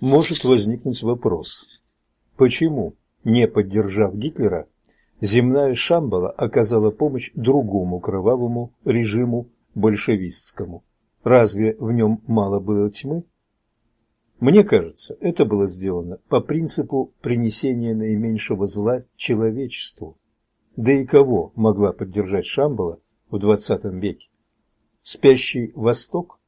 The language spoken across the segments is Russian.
может возникнуть вопрос, почему, не поддержав Гитлера, земная Шамбала оказала помощь другому кровавому режиму большевистскому? Разве в нем мало было тьмы? Мне кажется, это было сделано по принципу принесения наименьшего зла человечеству. Да и кого могла поддержать Шамбала в XX веке? Спящий Восток?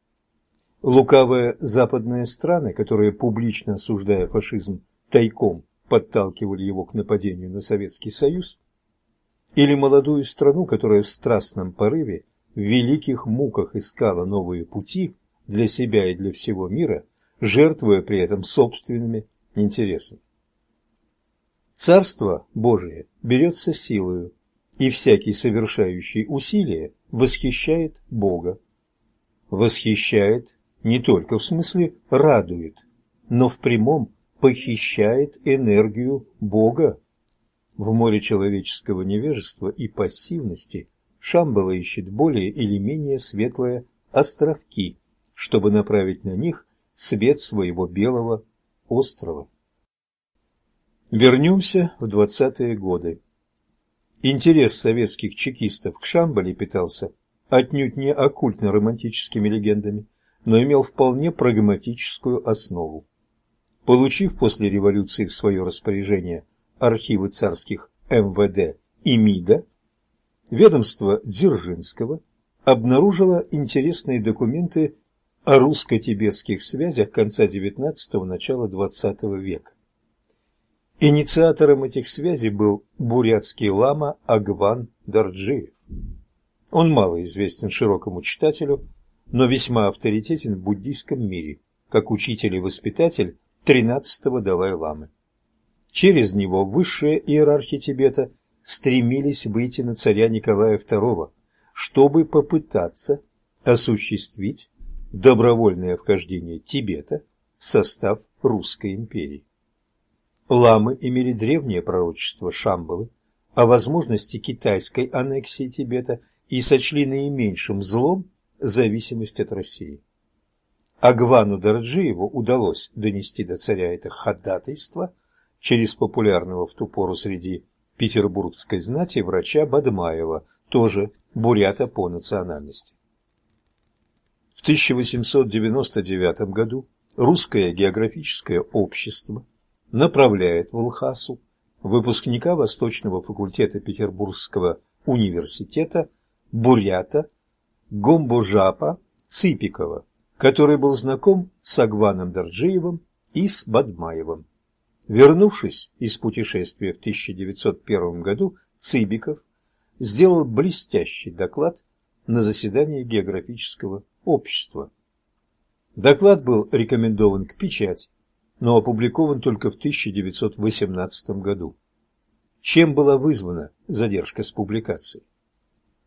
Лукавые западные страны, которые, публично осуждая фашизм, тайком подталкивали его к нападению на Советский Союз? Или молодую страну, которая в страстном порыве, в великих муках искала новые пути для себя и для всего мира – жертвуя при этом собственными интересами. Царство Божие берется силою, и всякий совершающий усилие восхищает Бога. Восхищает не только в смысле радует, но в прямом похищает энергию Бога. В море человеческого невежества и пассивности Шамбала ищет более или менее светлые островки, чтобы направить на них свет своего белого острова. Вернемся в двадцатые годы. Интерес советских чекистов к Шамбале питался отнюдь не оккультно-романтическими легендами, но имел вполне прагматическую основу. Получив после революции в свое распоряжение архивы царских МВД и МИДа, ведомство Дзержинского обнаружило интересные документы о русско-тибетских связях конца XIX – начала XX века. Инициатором этих связей был бурятский лама Агван Дарджиев. Он мало известен широкому читателю, но весьма авторитетен в буддийском мире, как учитель и воспитатель 13-го Далай-ламы. Через него высшие иерархи Тибета стремились выйти на царя Николая II, чтобы попытаться осуществить добровольное вхождение Тибета в состав Русской империи. Ламы имели древнее пророчество Шамбалы о возможности китайской аннексии Тибета и сочли наименьшим злом зависимость от России. Агвану Дарджиеву удалось донести до царя это ходатайство через популярного в ту пору среди петербургской знати врача Бадмаева, тоже бурята по национальности. В 1899 году Русское географическое общество направляет в Лхасу выпускника Восточного факультета Петербургского университета Бурята Гомбожапа Ципикова, который был знаком с Агваном Дарджиевым и с Бадмаевым. Вернувшись из путешествия в 1901 году, Цибиков сделал блестящий доклад на заседании географического общества. Доклад был рекомендован к печати, но опубликован только в 1918 году. Чем была вызвана задержка с публикацией?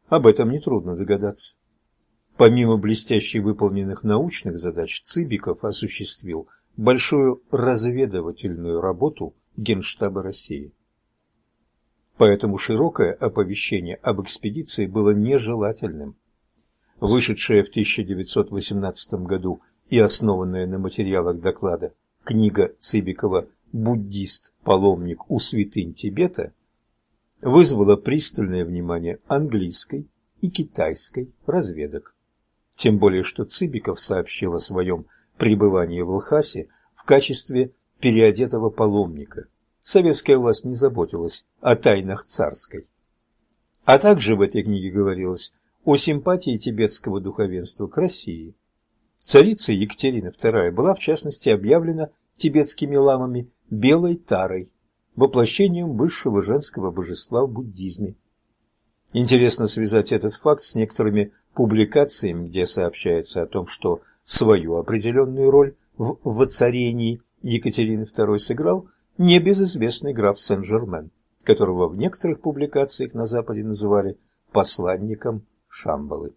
Об этом нетрудно догадаться. Помимо блестяще выполненных научных задач, Цыбиков осуществил большую разведывательную работу Генштаба России. Поэтому широкое оповещение об экспедиции было нежелательным вышедшая в 1918 году и основанная на материалах доклада книга Цыбикова «Буддист-паломник у святынь Тибета» вызвала пристальное внимание английской и китайской разведок. Тем более, что Цыбиков сообщил о своем пребывании в Лхасе в качестве переодетого паломника. Советская власть не заботилась о тайнах царской. А также в этой книге говорилось о симпатии тибетского духовенства к России. Царица Екатерина II была, в частности, объявлена тибетскими ламами белой тарой, воплощением высшего женского божества в буддизме. Интересно связать этот факт с некоторыми публикациями, где сообщается о том, что свою определенную роль в воцарении Екатерины II сыграл небезызвестный граф Сен-Жермен, которого в некоторых публикациях на Западе называли посланником Шамбалы.